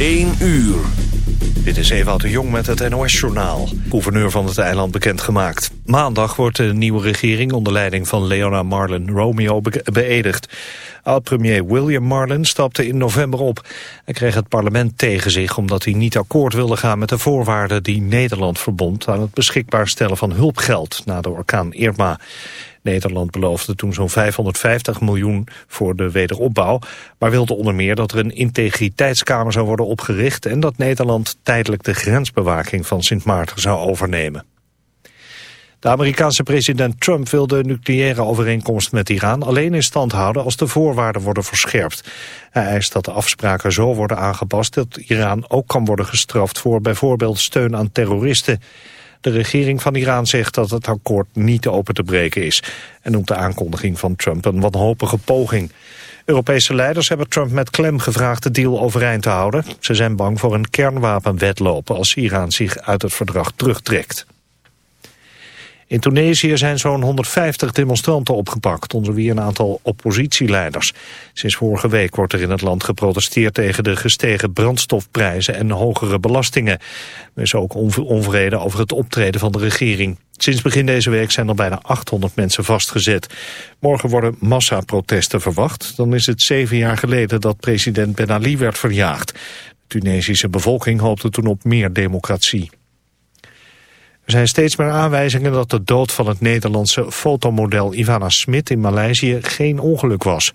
1 uur. Dit is Ewout de Jong met het NOS-journaal. Gouverneur van het eiland bekendgemaakt. Maandag wordt de nieuwe regering onder leiding van Leona Marlin Romeo beëdigd. Oud-premier William Marlin stapte in november op. Hij kreeg het parlement tegen zich omdat hij niet akkoord wilde gaan met de voorwaarden die Nederland verbond aan het beschikbaar stellen van hulpgeld na de orkaan Irma. Nederland beloofde toen zo'n 550 miljoen voor de wederopbouw, maar wilde onder meer dat er een integriteitskamer zou worden opgericht en dat Nederland tijdelijk de grensbewaking van Sint Maarten zou overnemen. De Amerikaanse president Trump wil de nucleaire overeenkomst met Iran alleen in stand houden als de voorwaarden worden verscherpt. Hij eist dat de afspraken zo worden aangepast dat Iran ook kan worden gestraft voor bijvoorbeeld steun aan terroristen. De regering van Iran zegt dat het akkoord niet open te breken is... en noemt de aankondiging van Trump een wanhopige poging. Europese leiders hebben Trump met klem gevraagd de deal overeind te houden. Ze zijn bang voor een kernwapenwetlopen als Iran zich uit het verdrag terugtrekt. In Tunesië zijn zo'n 150 demonstranten opgepakt, onder wie een aantal oppositieleiders. Sinds vorige week wordt er in het land geprotesteerd tegen de gestegen brandstofprijzen en hogere belastingen. Er is ook onvrede over het optreden van de regering. Sinds begin deze week zijn er bijna 800 mensen vastgezet. Morgen worden massaprotesten verwacht. Dan is het zeven jaar geleden dat president Ben Ali werd verjaagd. De Tunesische bevolking hoopte toen op meer democratie. Er zijn steeds meer aanwijzingen dat de dood van het Nederlandse fotomodel Ivana Smit in Maleisië geen ongeluk was.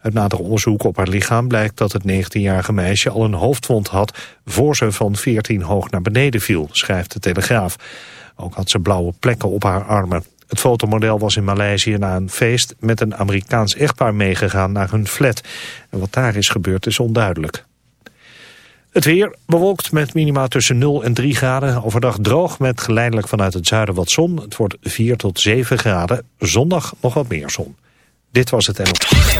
Uit nader onderzoek op haar lichaam blijkt dat het 19-jarige meisje al een hoofdwond had voor ze van 14 hoog naar beneden viel, schrijft de Telegraaf. Ook had ze blauwe plekken op haar armen. Het fotomodel was in Maleisië na een feest met een Amerikaans echtpaar meegegaan naar hun flat. En wat daar is gebeurd is onduidelijk. Het weer bewolkt met minima tussen 0 en 3 graden. Overdag droog met geleidelijk vanuit het zuiden wat zon. Het wordt 4 tot 7 graden. Zondag nog wat meer zon. Dit was het en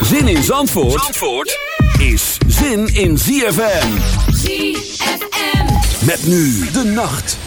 Zin in Zandvoort, Zandvoort is zin in ZFM. ZFM. Met nu de nacht.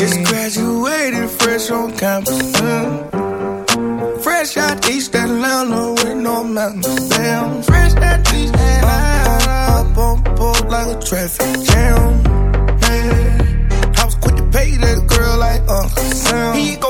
Just graduated fresh on campus. Mm. Fresh out East that Atlanta with no mountains. Damn, fresh out East Atlanta. Up on pole like a traffic jam. Man, I was quick to pay that girl like Uncle Sam. He go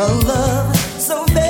a love. So very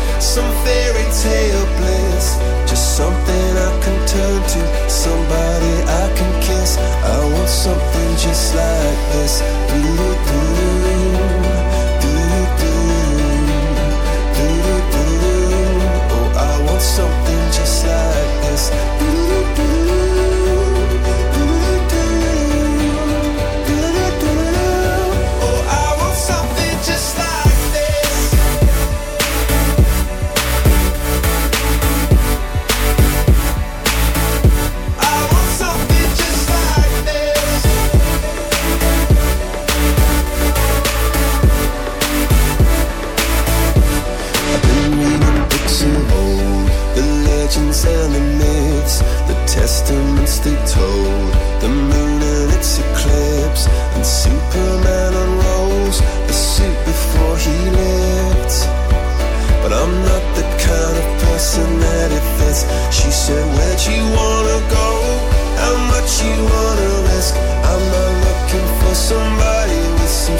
some fairy tale bliss. Just something I can turn to, somebody I can kiss. I want something just like this. Oh, I want something just like this. She said, Where'd you wanna go? How much you wanna risk? I'm not looking for somebody with some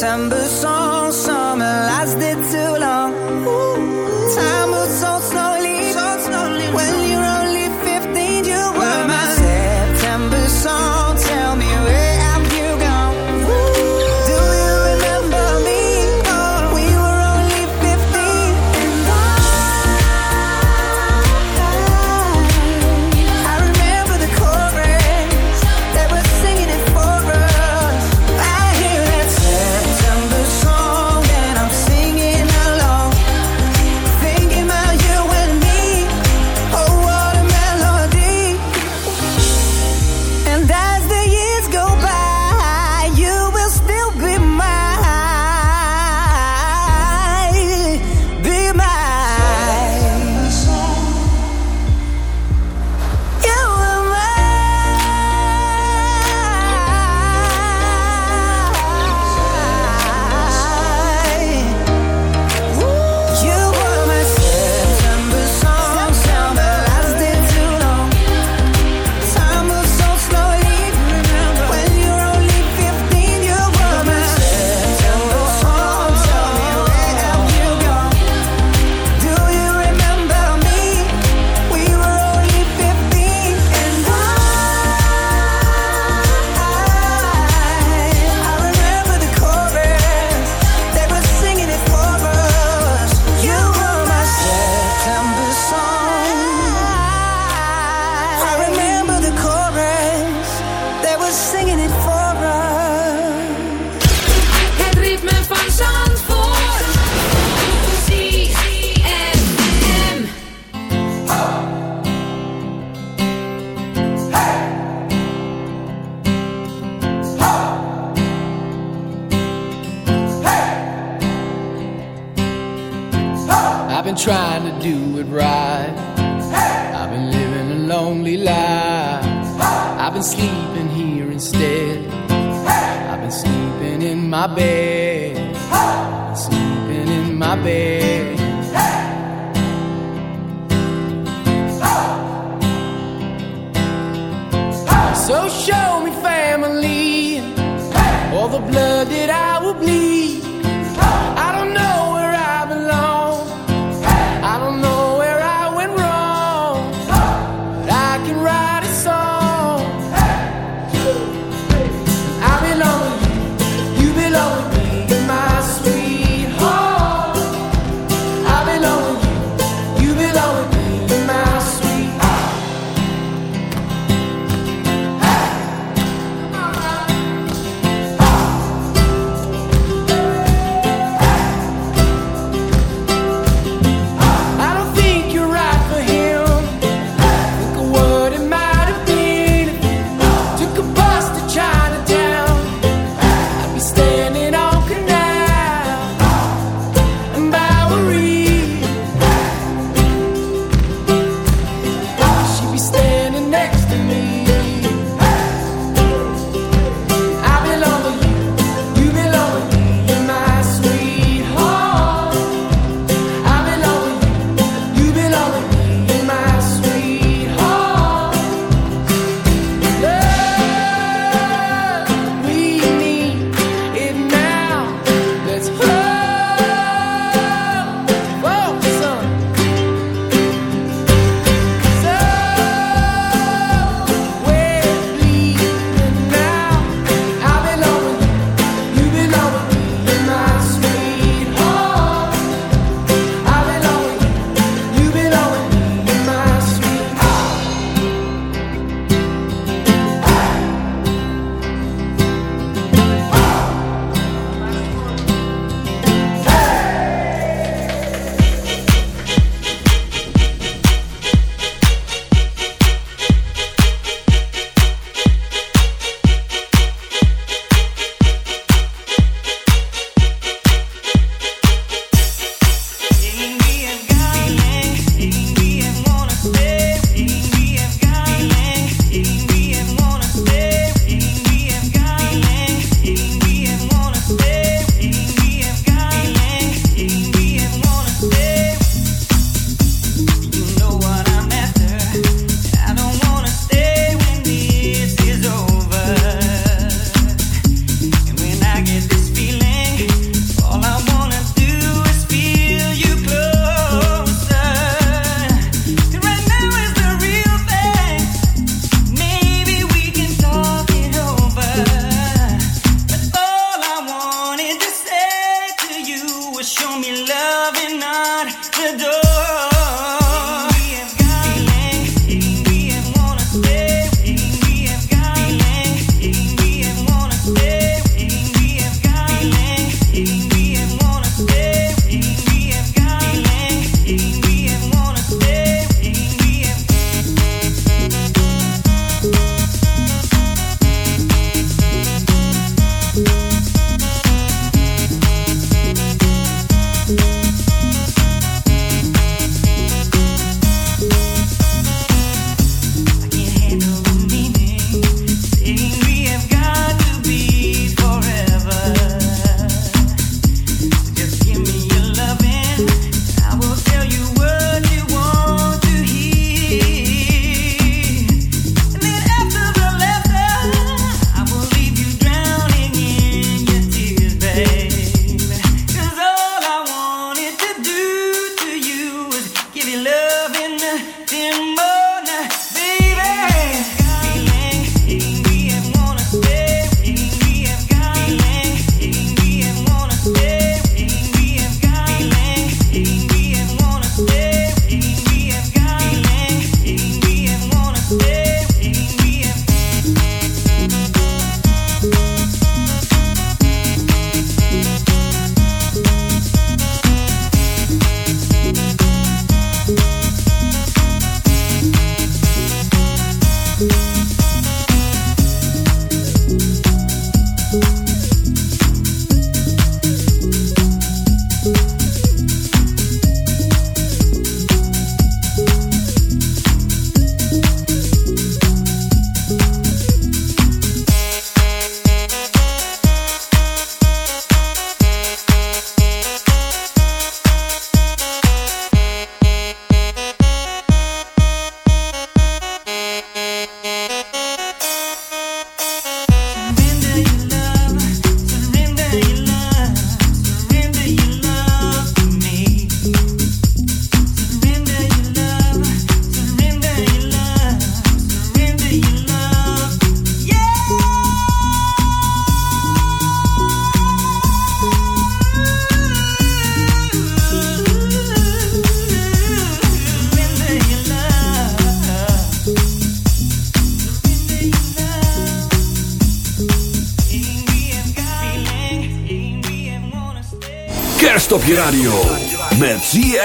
September song.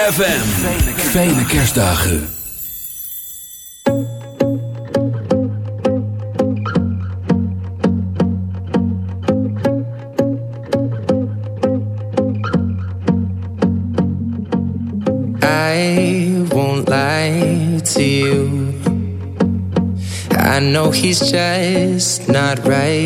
ZFM. Fijne kerstdagen. I won't lie to you. I know he's just not right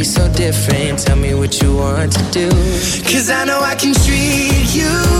be so different. Tell me what you want to do. Cause I know I can treat you.